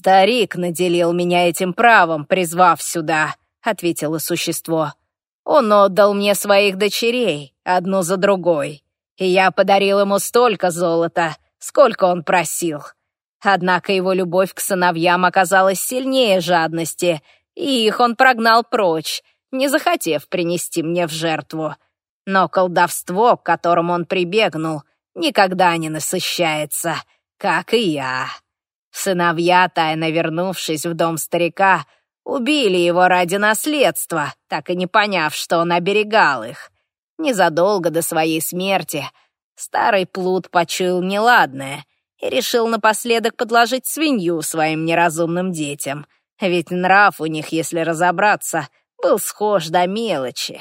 «Старик наделил меня этим правом, призвав сюда», — ответило существо. «Он отдал мне своих дочерей, одну за другой, и я подарил ему столько золота, сколько он просил. Однако его любовь к сыновьям оказалась сильнее жадности, и их он прогнал прочь, не захотев принести мне в жертву. Но колдовство, к которому он прибегнул, никогда не насыщается, как и я. Сыновья, тайно вернувшись в дом старика, убили его ради наследства, так и не поняв, что он оберегал их. Незадолго до своей смерти старый плут почуял неладное и решил напоследок подложить свинью своим неразумным детям, ведь нрав у них, если разобраться, был схож до мелочи.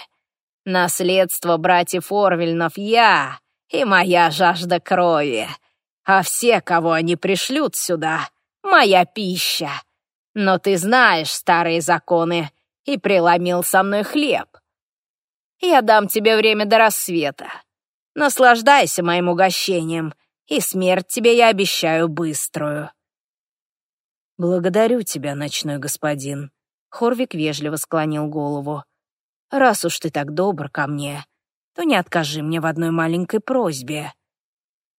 Наследство братьев Орвельнов я и моя жажда крови — а все, кого они пришлют сюда, — моя пища. Но ты знаешь старые законы и преломил со мной хлеб. Я дам тебе время до рассвета. Наслаждайся моим угощением, и смерть тебе я обещаю быструю». «Благодарю тебя, ночной господин», — Хорвик вежливо склонил голову. «Раз уж ты так добр ко мне, то не откажи мне в одной маленькой просьбе».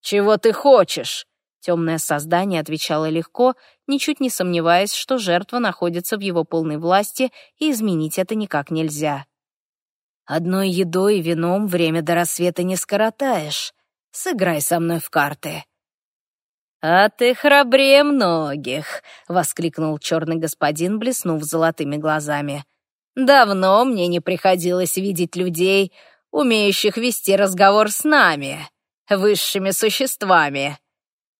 «Чего ты хочешь?» Темное создание отвечало легко, ничуть не сомневаясь, что жертва находится в его полной власти, и изменить это никак нельзя. «Одной едой и вином время до рассвета не скоротаешь. Сыграй со мной в карты». «А ты храбрее многих!» — воскликнул черный господин, блеснув золотыми глазами. «Давно мне не приходилось видеть людей, умеющих вести разговор с нами» высшими существами.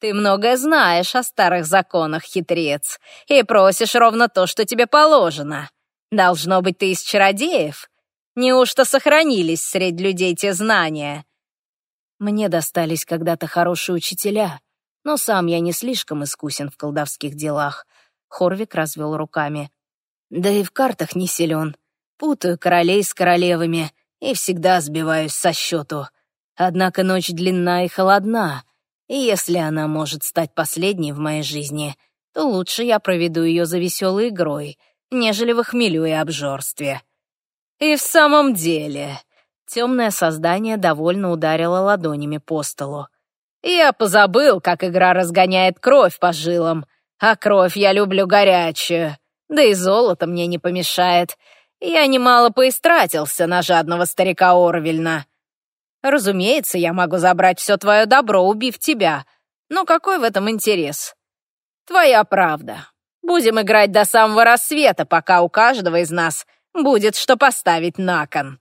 Ты многое знаешь о старых законах, хитрец, и просишь ровно то, что тебе положено. Должно быть, ты из чародеев? Неужто сохранились среди людей те знания? Мне достались когда-то хорошие учителя, но сам я не слишком искусен в колдовских делах. Хорвик развел руками. Да и в картах не силен. Путаю королей с королевами и всегда сбиваюсь со счету. Однако ночь длинна и холодна, и если она может стать последней в моей жизни, то лучше я проведу ее за веселой игрой, нежели в хмелю и обжорстве. И в самом деле, темное создание довольно ударило ладонями по столу. Я позабыл, как игра разгоняет кровь по жилам, а кровь я люблю горячую, да и золото мне не помешает. Я немало поистратился на жадного старика Орвельна. Разумеется, я могу забрать все твое добро, убив тебя. Но какой в этом интерес? Твоя правда. Будем играть до самого рассвета, пока у каждого из нас будет что поставить на кон.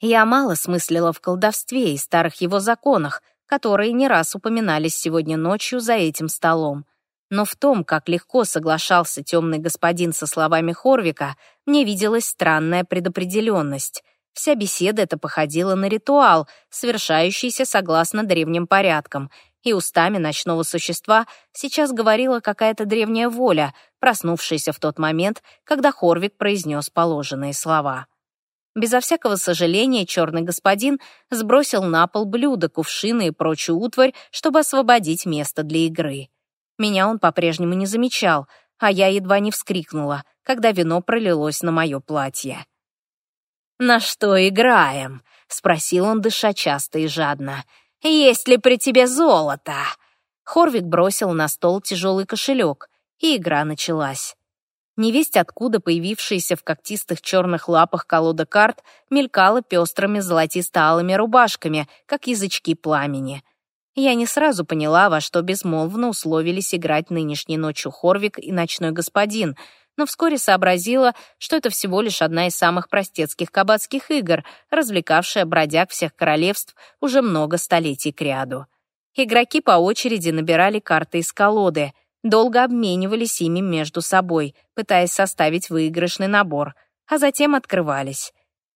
Я мало смыслила в колдовстве и старых его законах, которые не раз упоминались сегодня ночью за этим столом. Но в том, как легко соглашался темный господин со словами Хорвика, мне виделась странная предопределенность — Вся беседа эта походила на ритуал, совершающийся согласно древним порядкам, и устами ночного существа сейчас говорила какая-то древняя воля, проснувшаяся в тот момент, когда Хорвик произнес положенные слова. Безо всякого сожаления черный господин сбросил на пол блюда, кувшины и прочую утварь, чтобы освободить место для игры. Меня он по-прежнему не замечал, а я едва не вскрикнула, когда вино пролилось на мое платье. «На что играем?» — спросил он, дыша часто и жадно. «Есть ли при тебе золото?» Хорвик бросил на стол тяжелый кошелек, и игра началась. Невесть откуда появившаяся в когтистых черных лапах колода карт мелькала пестрыми золотисто-алыми рубашками, как язычки пламени. Я не сразу поняла, во что безмолвно условились играть нынешней ночью Хорвик и ночной господин — но вскоре сообразила, что это всего лишь одна из самых простецких кабацких игр, развлекавшая бродяг всех королевств уже много столетий кряду. Игроки по очереди набирали карты из колоды, долго обменивались ими между собой, пытаясь составить выигрышный набор, а затем открывались.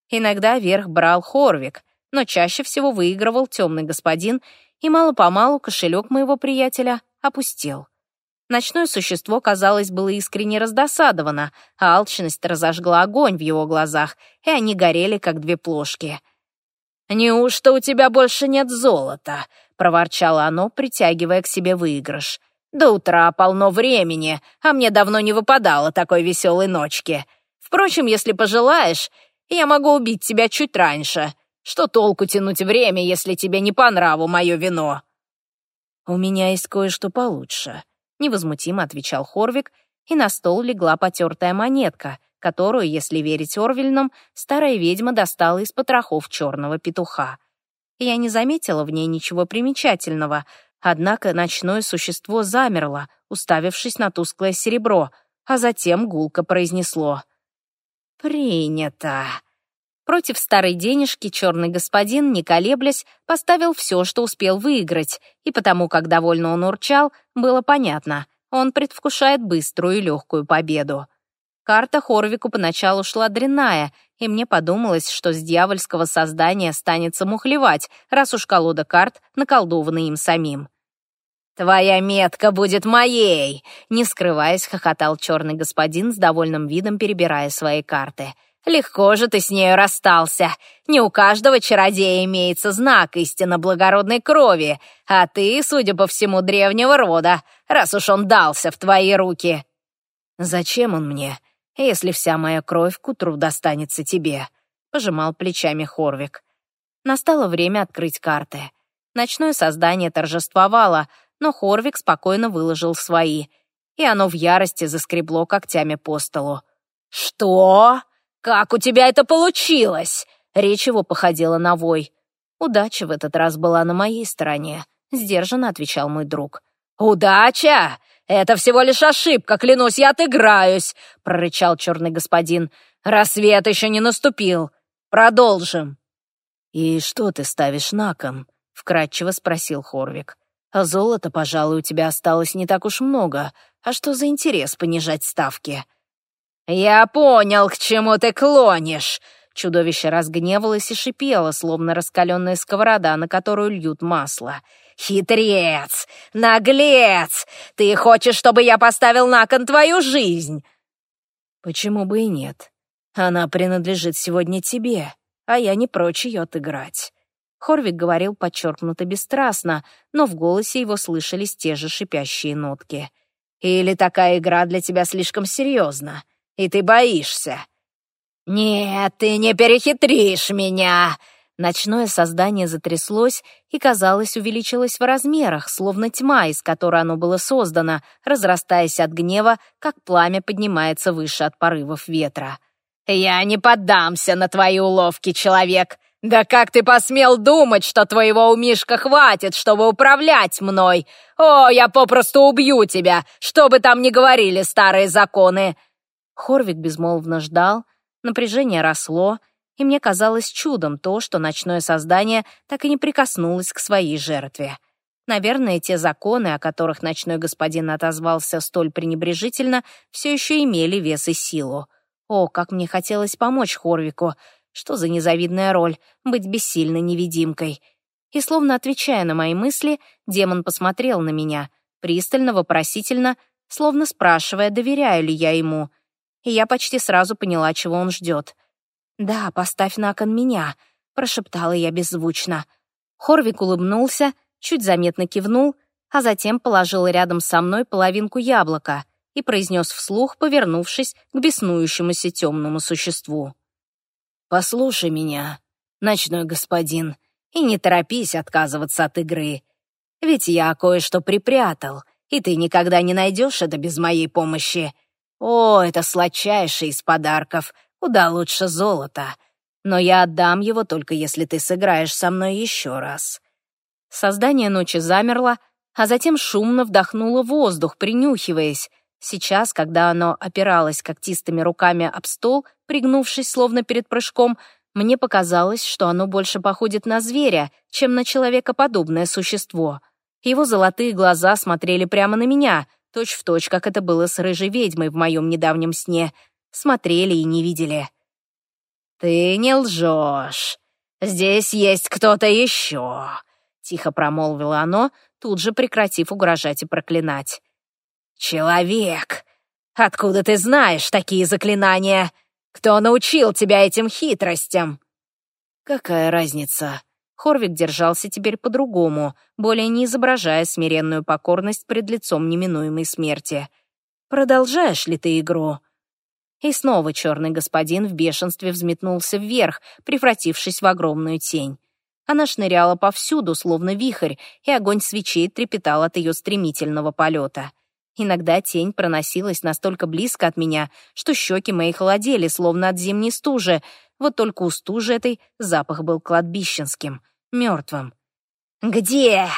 Иногда верх брал Хорвик, но чаще всего выигрывал темный господин, и мало-помалу кошелек моего приятеля опустел. Ночное существо, казалось, было искренне раздосадовано, а алчность разожгла огонь в его глазах, и они горели, как две плошки. «Неужто у тебя больше нет золота?» — проворчало оно, притягивая к себе выигрыш. До утра полно времени, а мне давно не выпадало такой веселой ночки. Впрочем, если пожелаешь, я могу убить тебя чуть раньше. Что толку тянуть время, если тебе не по нраву мое вино?» «У меня есть кое-что получше», — невозмутимо отвечал Хорвик, и на стол легла потертая монетка, которую, если верить Орвельнам, старая ведьма достала из потрохов черного петуха. Я не заметила в ней ничего примечательного, однако ночное существо замерло, уставившись на тусклое серебро, а затем гулко произнесло «Принято». Против старой денежки черный господин, не колеблясь, поставил все, что успел выиграть, и потому, как довольно он урчал, было понятно, он предвкушает быструю и легкую победу. Карта Хорвику поначалу шла дрянная, и мне подумалось, что с дьявольского создания станется мухлевать, раз уж колода карт наколдована им самим. «Твоя метка будет моей!» Не скрываясь, хохотал черный господин с довольным видом, перебирая свои карты. «Легко же ты с нею расстался. Не у каждого чародея имеется знак истинно благородной крови, а ты, судя по всему, древнего рода, раз уж он дался в твои руки». «Зачем он мне, если вся моя кровь к утру достанется тебе?» — пожимал плечами Хорвик. Настало время открыть карты. Ночное создание торжествовало — но Хорвик спокойно выложил свои, и оно в ярости заскребло когтями по столу. «Что? Как у тебя это получилось?» Речь его походила на вой. «Удача в этот раз была на моей стороне», — сдержанно отвечал мой друг. «Удача? Это всего лишь ошибка, клянусь, я отыграюсь!» — прорычал черный господин. «Рассвет еще не наступил. Продолжим». «И что ты ставишь на кон?» — вкратчиво спросил Хорвик. А золота, пожалуй, у тебя осталось не так уж много. А что за интерес понижать ставки?» «Я понял, к чему ты клонишь!» Чудовище разгневалось и шипело, словно раскаленная сковорода, на которую льют масло. «Хитрец! Наглец! Ты хочешь, чтобы я поставил на кон твою жизнь?» «Почему бы и нет? Она принадлежит сегодня тебе, а я не прочь ее отыграть. Хорвик говорил подчеркнуто бесстрастно, но в голосе его слышались те же шипящие нотки. «Или такая игра для тебя слишком серьезна, и ты боишься?» «Нет, ты не перехитришь меня!» Ночное создание затряслось и, казалось, увеличилось в размерах, словно тьма, из которой оно было создано, разрастаясь от гнева, как пламя поднимается выше от порывов ветра. «Я не поддамся на твои уловки, человек!» «Да как ты посмел думать, что твоего умишка хватит, чтобы управлять мной? О, я попросту убью тебя, что бы там ни говорили старые законы!» Хорвик безмолвно ждал, напряжение росло, и мне казалось чудом то, что ночное создание так и не прикоснулось к своей жертве. Наверное, те законы, о которых ночной господин отозвался столь пренебрежительно, все еще имели вес и силу. О, как мне хотелось помочь Хорвику — что за незавидная роль — быть бессильной невидимкой? И словно отвечая на мои мысли, демон посмотрел на меня, пристально, вопросительно, словно спрашивая, доверяю ли я ему. И я почти сразу поняла, чего он ждет. «Да, поставь на кон меня», — прошептала я беззвучно. Хорвик улыбнулся, чуть заметно кивнул, а затем положил рядом со мной половинку яблока и произнес вслух, повернувшись к беснующемуся темному существу. «Послушай меня, ночной господин, и не торопись отказываться от игры. Ведь я кое-что припрятал, и ты никогда не найдешь это без моей помощи. О, это сладчайший из подарков, куда лучше золота. Но я отдам его только если ты сыграешь со мной еще раз». Создание ночи замерло, а затем шумно вдохнуло воздух, принюхиваясь. Сейчас, когда оно опиралось когтистыми руками об стол, пригнувшись словно перед прыжком, мне показалось, что оно больше походит на зверя, чем на человекоподобное существо. Его золотые глаза смотрели прямо на меня, точь-в-точь, точь, как это было с рыжей ведьмой в моем недавнем сне. Смотрели и не видели. «Ты не лжешь. Здесь есть кто-то еще», — тихо промолвило оно, тут же прекратив угрожать и проклинать. «Человек! Откуда ты знаешь такие заклинания? Кто научил тебя этим хитростям?» «Какая разница?» Хорвик держался теперь по-другому, более не изображая смиренную покорность пред лицом неминуемой смерти. «Продолжаешь ли ты игру?» И снова черный господин в бешенстве взметнулся вверх, превратившись в огромную тень. Она шныряла повсюду, словно вихрь, и огонь свечей трепетал от ее стремительного полета. Иногда тень проносилась настолько близко от меня, что щеки мои холодели, словно от зимней стужи, вот только у стужи этой запах был кладбищенским мертвым. «Где?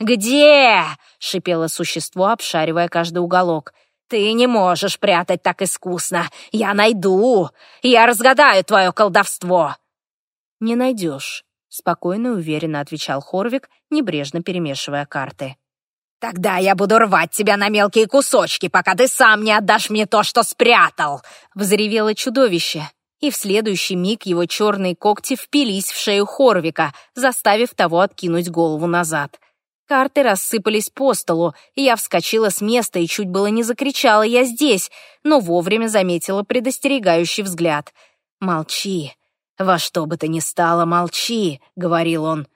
Где?» — шипело существо, обшаривая каждый уголок. «Ты не можешь прятать так искусно. Я найду. Я разгадаю твое колдовство». «Не найдешь», — спокойно и уверенно отвечал Хорвик, небрежно перемешивая карты. «Тогда я буду рвать тебя на мелкие кусочки, пока ты сам не отдашь мне то, что спрятал!» — взревело чудовище и в следующий миг его черные когти впились в шею Хорвика, заставив того откинуть голову назад. Карты рассыпались по столу, и я вскочила с места и чуть было не закричала «Я здесь!», но вовремя заметила предостерегающий взгляд. «Молчи! Во что бы то ни стало, молчи!» — говорил он.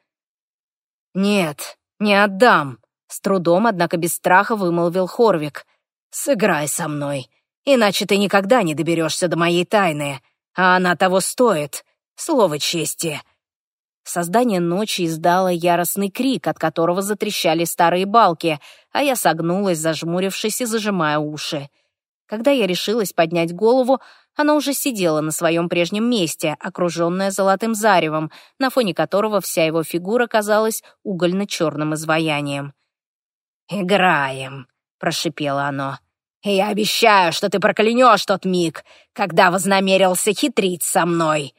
«Нет, не отдам!» — с трудом, однако без страха вымолвил Хорвик. «Сыграй со мной, иначе ты никогда не доберешься до моей тайны а она того стоит. Слово чести». Создание ночи издало яростный крик, от которого затрещали старые балки, а я согнулась, зажмурившись и зажимая уши. Когда я решилась поднять голову, она уже сидела на своем прежнем месте, окруженная золотым заревом, на фоне которого вся его фигура казалась угольно-черным изваянием. «Играем», — прошипело оно. Я обещаю, что ты проклянешь тот миг, когда вознамерился хитрить со мной».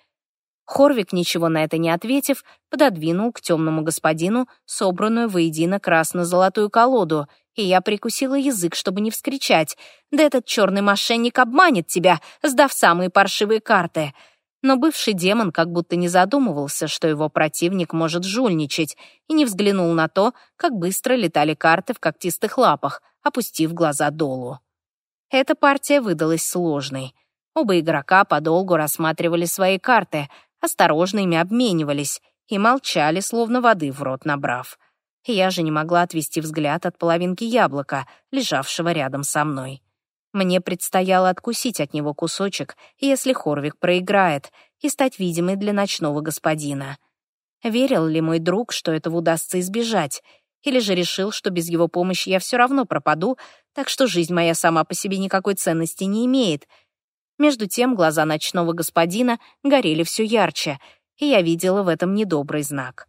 Хорвик, ничего на это не ответив, пододвинул к темному господину собранную воедино красно-золотую колоду, и я прикусила язык, чтобы не вскричать. «Да этот черный мошенник обманет тебя, сдав самые паршивые карты!» Но бывший демон как будто не задумывался, что его противник может жульничать, и не взглянул на то, как быстро летали карты в когтистых лапах, опустив глаза долу. Эта партия выдалась сложной. Оба игрока подолгу рассматривали свои карты, осторожно ими обменивались и молчали, словно воды в рот набрав. Я же не могла отвести взгляд от половинки яблока, лежавшего рядом со мной. Мне предстояло откусить от него кусочек, если Хорвик проиграет, и стать видимой для ночного господина. Верил ли мой друг, что этого удастся избежать, или же решил, что без его помощи я все равно пропаду, так что жизнь моя сама по себе никакой ценности не имеет. Между тем глаза ночного господина горели все ярче, и я видела в этом недобрый знак.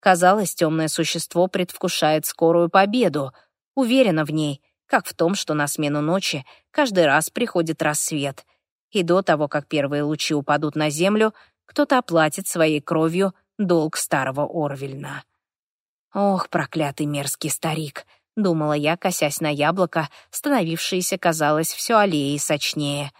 Казалось, темное существо предвкушает скорую победу, уверена в ней, как в том, что на смену ночи каждый раз приходит рассвет, и до того, как первые лучи упадут на землю, кто-то оплатит своей кровью долг старого Орвельна. Ох, проклятый мерзкий старик —— думала я, косясь на яблоко, становившееся, казалось, все аллее сочнее.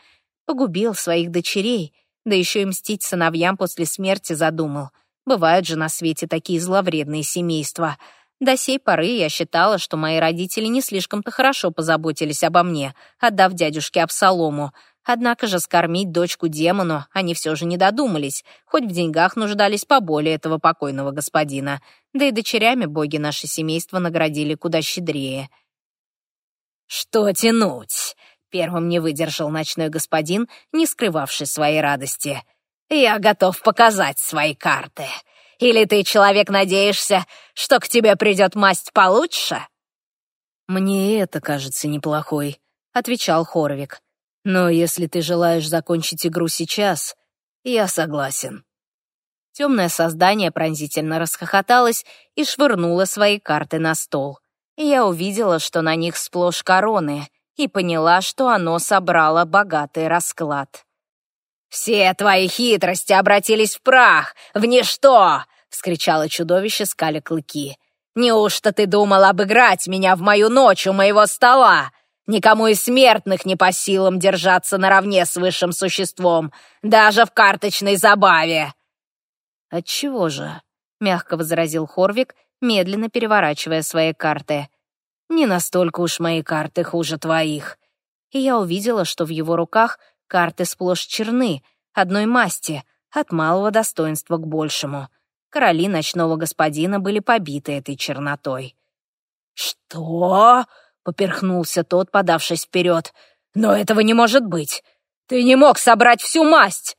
Погубил своих дочерей, да еще и мстить сыновьям после смерти задумал. Бывают же на свете такие зловредные семейства. До сей поры я считала, что мои родители не слишком-то хорошо позаботились обо мне, отдав дядюшке Абсалому — Однако же скормить дочку демону они все же не додумались, хоть в деньгах нуждались поболее этого покойного господина. Да и дочерями боги наше семейство наградили куда щедрее. «Что тянуть?» — первым не выдержал ночной господин, не скрывавший своей радости. «Я готов показать свои карты. Или ты, человек, надеешься, что к тебе придет масть получше?» «Мне это кажется неплохой», — отвечал Хорвик. Но если ты желаешь закончить игру сейчас, я согласен». Темное создание пронзительно расхохоталось и швырнуло свои карты на стол. Я увидела, что на них сплошь короны, и поняла, что оно собрало богатый расклад. «Все твои хитрости обратились в прах, в ничто!» — вскричало чудовище, скаля клыки. «Неужто ты думал обыграть меня в мою ночь у моего стола? Никому из смертных не по силам держаться наравне с высшим существом, даже в карточной забаве!» «Отчего же?» — мягко возразил Хорвик, медленно переворачивая свои карты. «Не настолько уж мои карты хуже твоих». И я увидела, что в его руках карты сплошь черны, одной масти, от малого достоинства к большему. Короли ночного господина были побиты этой чернотой. «Что?» — поперхнулся тот, подавшись вперед. «Но этого не может быть! Ты не мог собрать всю масть!»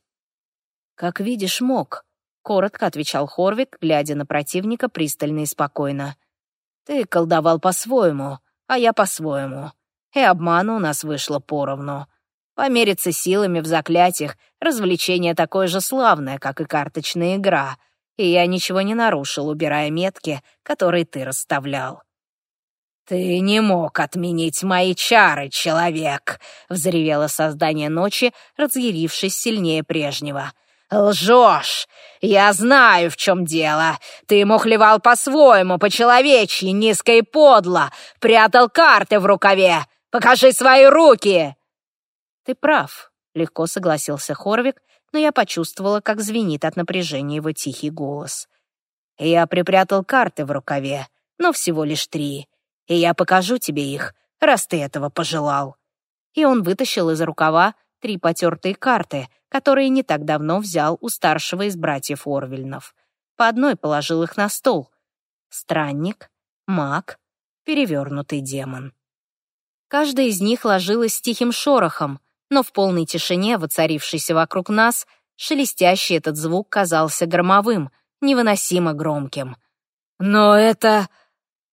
«Как видишь, мог», — коротко отвечал Хорвик, глядя на противника пристально и спокойно. «Ты колдовал по-своему, а я по-своему. И обмана у нас вышло поровну. Помериться силами в заклятиях — развлечение такое же славное, как и карточная игра, и я ничего не нарушил, убирая метки, которые ты расставлял». «Ты не мог отменить мои чары, человек!» — взревело создание ночи, разъярившись сильнее прежнего. «Лжешь! Я знаю, в чем дело. Ты мухлевал по-своему, по-человечьи, низко и подло, прятал карты в рукаве. Покажи свои руки!» «Ты прав», — легко согласился Хорвик, но я почувствовала, как звенит от напряжения его тихий голос. «Я припрятал карты в рукаве, но всего лишь три, и я покажу тебе их, раз ты этого пожелал». И он вытащил из рукава три потертые карты, которые не так давно взял у старшего из братьев Орвельнов. По одной положил их на стол. Странник, маг, перевернутый демон. Каждая из них ложилась с тихим шорохом, но в полной тишине, воцарившейся вокруг нас, шелестящий этот звук казался громовым, невыносимо громким. «Но это...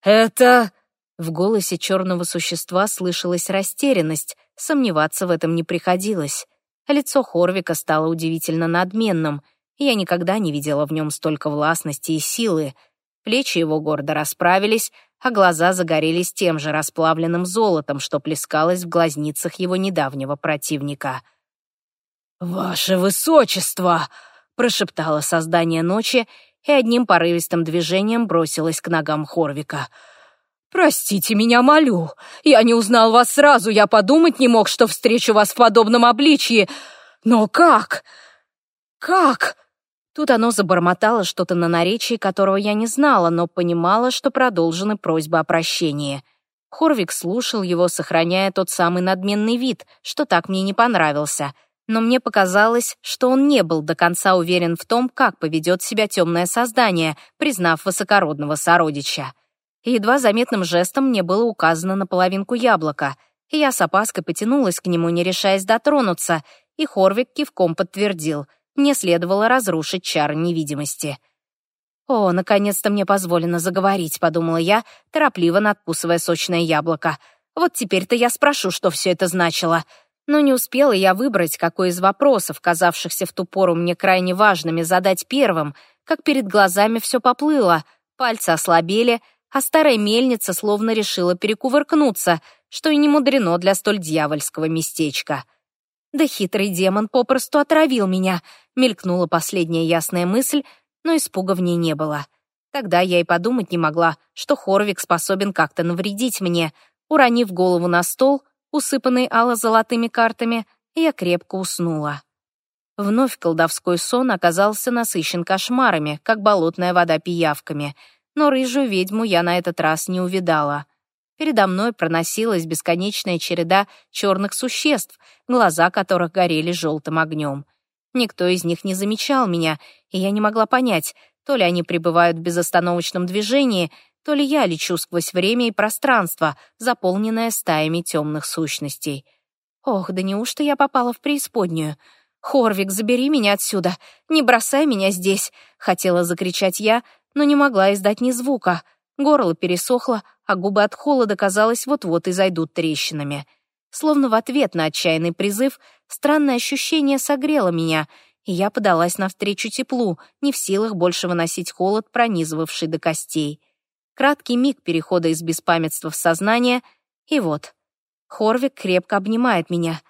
это...» В голосе черного существа слышалась растерянность, сомневаться в этом не приходилось. Лицо Хорвика стало удивительно надменным, я никогда не видела в нем столько властности и силы. Плечи его гордо расправились, а глаза загорелись тем же расплавленным золотом, что плескалось в глазницах его недавнего противника. «Ваше высочество!» — прошептало создание ночи и одним порывистым движением бросилось к ногам Хорвика. «Простите меня, молю. Я не узнал вас сразу, я подумать не мог, что встречу вас в подобном обличье. Но как? Как?» Тут оно забормотало что-то на наречии, которого я не знала, но понимала, что продолжены просьбы о прощении. Хорвик слушал его, сохраняя тот самый надменный вид, что так мне не понравился. Но мне показалось, что он не был до конца уверен в том, как поведет себя темное создание, признав высокородного сородича. И едва заметным жестом мне было указано на половинку яблока, я с опаской потянулась к нему, не решаясь дотронуться, и Хорвик кивком подтвердил — мне следовало разрушить чар невидимости. «О, наконец-то мне позволено заговорить», — подумала я, торопливо надкусывая сочное яблоко. «Вот теперь-то я спрошу, что все это значило». Но не успела я выбрать, какой из вопросов, казавшихся в ту пору мне крайне важными, задать первым, как перед глазами все поплыло, пальцы ослабели, а старая мельница словно решила перекувыркнуться, что и не мудрено для столь дьявольского местечка. Да хитрый демон попросту отравил меня, мелькнула последняя ясная мысль, но испуга в ней не было. Тогда я и подумать не могла, что Хорвик способен как-то навредить мне. Уронив голову на стол, усыпанный ало-золотыми картами, я крепко уснула. Вновь колдовской сон оказался насыщен кошмарами, как болотная вода пиявками, но рыжую ведьму я на этот раз не увидала. Передо мной проносилась бесконечная череда черных существ, глаза которых горели желтым огнем. Никто из них не замечал меня, и я не могла понять, то ли они пребывают в безостановочном движении, то ли я лечу сквозь время и пространство, заполненное стаями темных сущностей. Ох, да неужто я попала в преисподнюю? «Хорвик, забери меня отсюда! Не бросай меня здесь!» — хотела закричать я, но не могла издать ни звука. Горло пересохло, а губы от холода, казалось, вот-вот и зайдут трещинами. Словно в ответ на отчаянный призыв, странное ощущение согрело меня, и я подалась навстречу теплу, не в силах больше выносить холод, пронизывавший до костей. Краткий миг перехода из беспамятства в сознание, и вот. Хорвик крепко обнимает меня.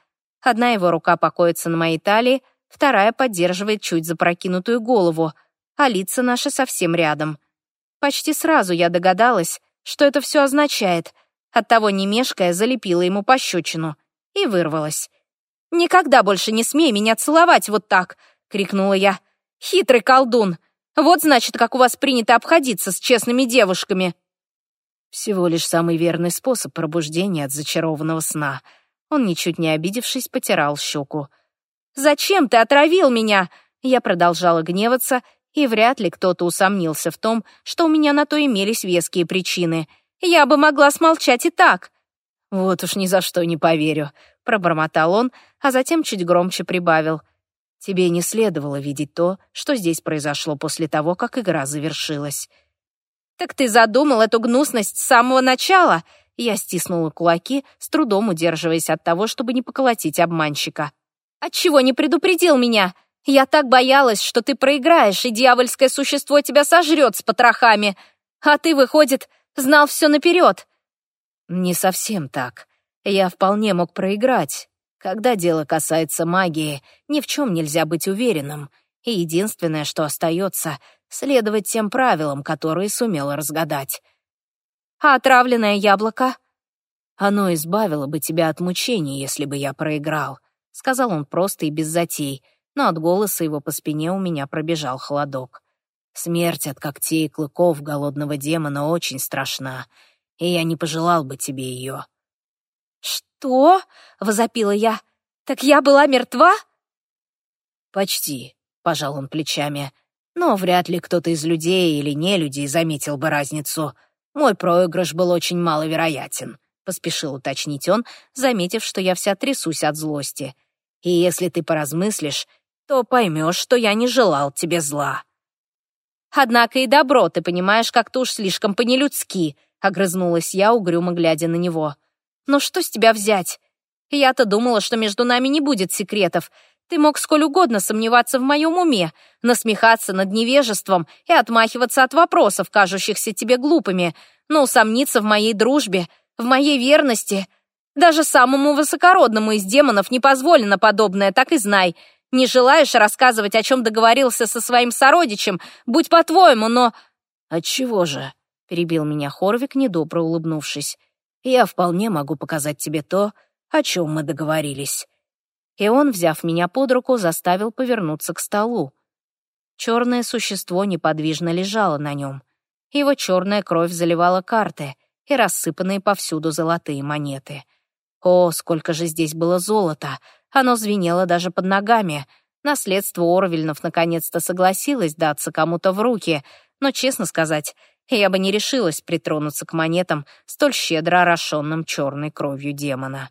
Одна его рука покоится на моей талии, вторая поддерживает чуть запрокинутую голову, а лица наши совсем рядом. Почти сразу я догадалась, что это все означает. Оттого не мешкая залепила ему пощечину и вырвалась. «Никогда больше не смей меня целовать вот так!» — крикнула я. «Хитрый колдун! Вот значит, как у вас принято обходиться с честными девушками!» Всего лишь самый верный способ пробуждения от зачарованного сна. Он, ничуть не обидевшись, потирал щеку. «Зачем ты отравил меня?» Я продолжала гневаться И вряд ли кто-то усомнился в том, что у меня на то имелись веские причины. Я бы могла смолчать и так. «Вот уж ни за что не поверю», — пробормотал он, а затем чуть громче прибавил. «Тебе не следовало видеть то, что здесь произошло после того, как игра завершилась». «Так ты задумал эту гнусность с самого начала?» Я стиснула кулаки, с трудом удерживаясь от того, чтобы не поколотить обманщика. «Отчего не предупредил меня? Я так боялась, что ты проиграешь, и дьявольское существо тебя сожрет с потрохами. А ты, выходит, знал все наперед. Не совсем так. Я вполне мог проиграть. Когда дело касается магии, ни в чем нельзя быть уверенным. И единственное, что остается, следовать тем правилам, которые сумел разгадать. А отравленное яблоко? Оно избавило бы тебя от мучений, если бы я проиграл, сказал он просто и без затей, но от голоса его по спине у меня пробежал холодок. Смерть от когтей и клыков голодного демона очень страшна, и я не пожелал бы тебе ее. «Что?» — возопила я. «Так я была мертва?» «Почти», — пожал он плечами. «Но вряд ли кто-то из людей или не людей заметил бы разницу. Мой проигрыш был очень маловероятен», — поспешил уточнить он, заметив, что я вся трясусь от злости. «И если ты поразмыслишь, то поймешь, что я не желал тебе зла». «Однако и добро, ты понимаешь, как-то уж слишком по-нелюдски», — огрызнулась я, угрюмо глядя на него. «Но что с тебя взять? Я-то думала, что между нами не будет секретов. Ты мог сколь угодно сомневаться в моем уме, насмехаться над невежеством и отмахиваться от вопросов, кажущихся тебе глупыми, но усомниться в моей дружбе, в моей верности. Даже самому высокородному из демонов не позволено подобное, так и знай. Не желаешь рассказывать, о чем договорился со своим сородичем? Будь по-твоему, но...» «Отчего же?» — перебил меня Хорвик, недобро улыбнувшись. «Я вполне могу показать тебе то, о чем мы договорились». И он, взяв меня под руку, заставил повернуться к столу. Черное существо неподвижно лежало на нем. Его черная кровь заливала карты и рассыпанные повсюду золотые монеты. О, сколько же здесь было золота! Оно звенело даже под ногами. Наследство Орвельнов наконец-то согласилось даться кому-то в руки, но, честно сказать, я бы не решилась притронуться к монетам, столь щедро орошенным черной кровью демона.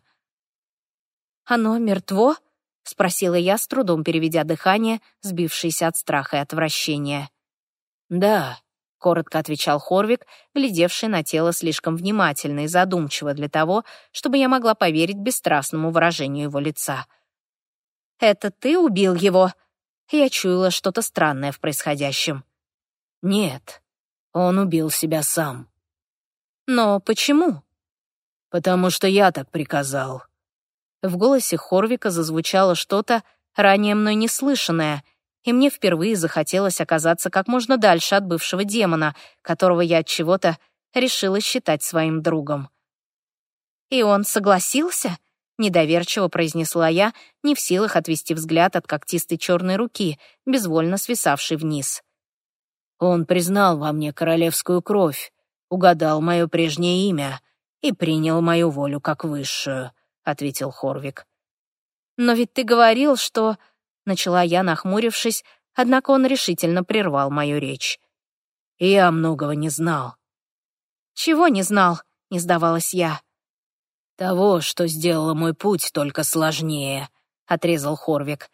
«Оно мертво?» — спросила я, с трудом переведя дыхание, сбившееся от страха и отвращения. «Да», — коротко отвечал Хорвик, глядевший на тело слишком внимательно и задумчиво для того, чтобы я могла поверить бесстрастному выражению его лица. «Это ты убил его?» Я чуяла что-то странное в происходящем. «Нет, он убил себя сам». «Но почему?» «Потому что я так приказал». В голосе Хорвика зазвучало что-то, ранее мной неслышанное, и мне впервые захотелось оказаться как можно дальше от бывшего демона, которого я от чего-то решила считать своим другом. «И он согласился?» — недоверчиво произнесла я, не в силах отвести взгляд от когтистой черной руки, безвольно свисавшей вниз. «Он признал во мне королевскую кровь, угадал мое прежнее имя и принял мою волю как высшую», — ответил Хорвик. «Но ведь ты говорил, что...» — начала я, нахмурившись, однако он решительно прервал мою речь. «Я многого не знал». «Чего не знал?» — не сдавалась я. «Того, что сделало мой путь только сложнее», — отрезал Хорвик.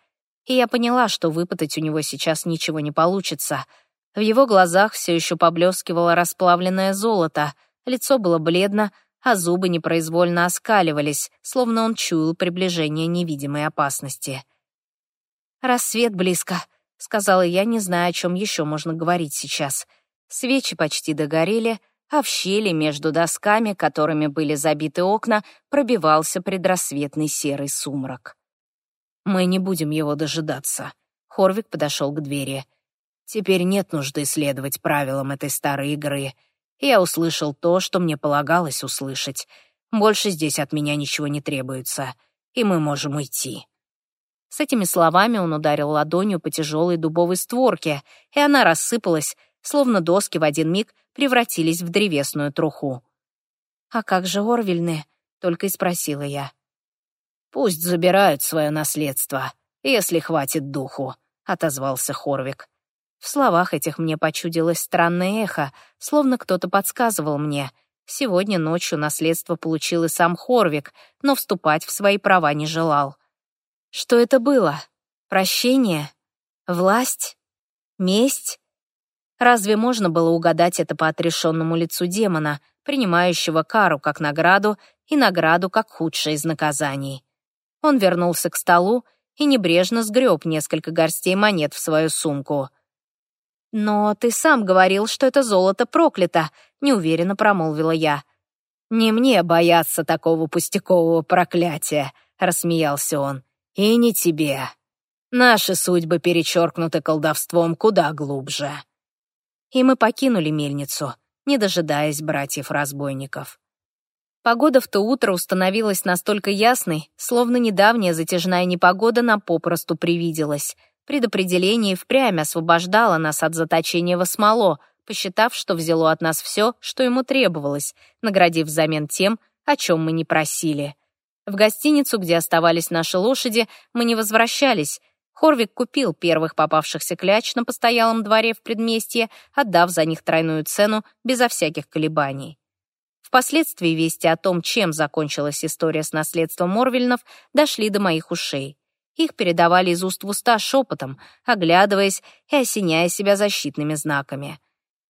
И я поняла, что выпытать у него сейчас ничего не получится. В его глазах все еще поблескивало расплавленное золото, лицо было бледно, а зубы непроизвольно оскаливались, словно он чуял приближение невидимой опасности. «Рассвет близко», — сказала я, не зная, о чем еще можно говорить сейчас. Свечи почти догорели, а в щели между досками, которыми были забиты окна, пробивался предрассветный серый сумрак. «Мы не будем его дожидаться», — Хорвик подошел к двери. «Теперь нет нужды следовать правилам этой старой игры. Я услышал то, что мне полагалось услышать. Больше здесь от меня ничего не требуется, и мы можем уйти». С этими словами он ударил ладонью по тяжелой дубовой створке, и она рассыпалась, словно доски в один миг превратились в древесную труху. «А как же Орвельны?» — только и спросила я. «Пусть забирают свое наследство, если хватит духу», — отозвался Хорвик. В словах этих мне почудилось странное эхо, словно кто-то подсказывал мне. Сегодня ночью наследство получил и сам Хорвик, но вступать в свои права не желал. Что это было? Прощение? Власть? Месть? Разве можно было угадать это по отрешенному лицу демона, принимающего кару как награду и награду как худшее из наказаний? Он вернулся к столу и небрежно сгреб несколько горстей монет в свою сумку. «Но ты сам говорил, что это золото проклято», — неуверенно промолвила я. «Не мне бояться такого пустякового проклятия», — рассмеялся он. «И не тебе. Наши судьбы перечеркнуты колдовством куда глубже». И мы покинули мельницу, не дожидаясь братьев-разбойников. Погода в то утро установилась настолько ясной, словно недавняя затяжная непогода нам попросту привиделась. Предопределение впрямь освобождало нас от заточения во смоло, посчитав, что взяло от нас все, что ему требовалось, наградив взамен тем, о чем мы не просили. В гостиницу, где оставались наши лошади, мы не возвращались. Хорвик купил первых попавшихся кляч на постоялом дворе в предместье, отдав за них тройную цену безо всяких колебаний. Впоследствии вести о том, чем закончилась история с наследством Морвельнов, дошли до моих ушей. Их передавали из уст в уста шепотом, оглядываясь и осеняя себя защитными знаками.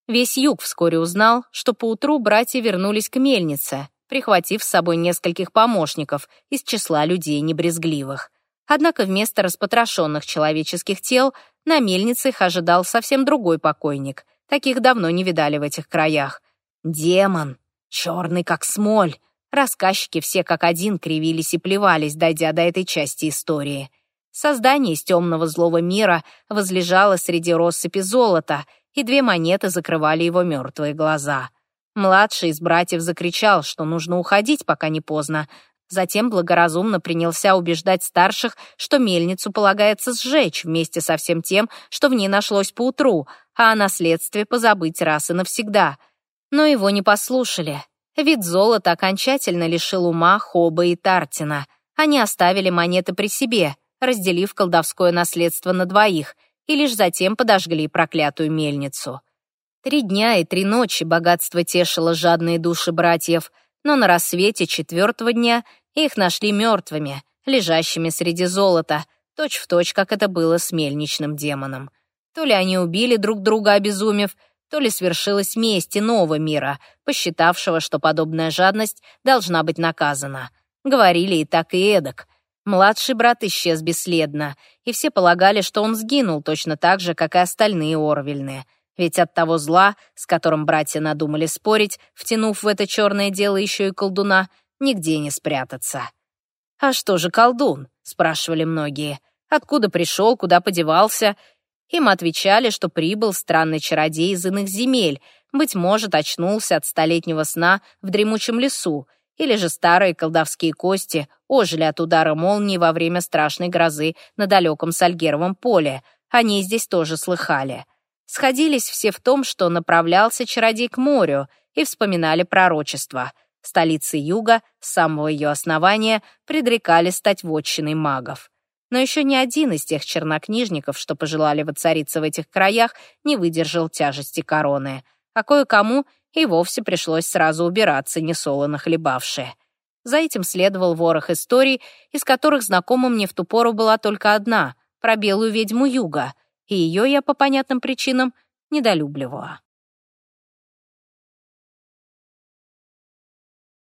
Весь юг вскоре узнал, что поутру братья вернулись к мельнице, прихватив с собой нескольких помощников из числа людей небрезгливых. Однако вместо распотрошенных человеческих тел на мельнице их ожидал совсем другой покойник. Таких давно не видали в этих краях. Демон, Черный как смоль. Рассказчики все как один кривились и плевались, дойдя до этой части истории. Создание из темного злого мира возлежало среди россыпи золота, и две монеты закрывали его мертвые глаза. Младший из братьев закричал, что нужно уходить, пока не поздно. Затем благоразумно принялся убеждать старших, что мельницу полагается сжечь вместе со всем тем, что в ней нашлось поутру, а о наследстве позабыть раз и навсегда — но его не послушали. Вид золота окончательно лишил ума Хоба и Тартина. Они оставили монеты при себе, разделив колдовское наследство на двоих, и лишь затем подожгли проклятую мельницу. Три дня и три ночи богатство тешило жадные души братьев, но на рассвете четвертого дня их нашли мертвыми, лежащими среди золота, точь-в-точь, точь, как это было с мельничным демоном. То ли они убили друг друга, обезумев, то ли свершилась месть иного мира, посчитавшего, что подобная жадность должна быть наказана. Говорили и так, и эдак. Младший брат исчез бесследно, и все полагали, что он сгинул точно так же, как и остальные Орвельные. Ведь от того зла, с которым братья надумали спорить, втянув в это черное дело еще и колдуна, нигде не спрятаться. «А что же колдун?» — спрашивали многие. «Откуда пришел, куда подевался?» Им отвечали, что прибыл странный чародей из иных земель, быть может, очнулся от столетнего сна в дремучем лесу, или же старые колдовские кости ожили от удара молнии во время страшной грозы на далеком Сальгеровом поле. Они здесь тоже слыхали. Сходились все в том, что направлялся чародей к морю, и вспоминали пророчество. Столицы юга, с самого ее основания, предрекали стать вотчиной магов но еще ни один из тех чернокнижников, что пожелали воцариться в этих краях, не выдержал тяжести короны, а кое-кому и вовсе пришлось сразу убираться, несолоно хлебавшие. За этим следовал ворох историй, из которых знакома мне в ту пору была только одна — про белую ведьму юга, и ее я по понятным причинам недолюбливала.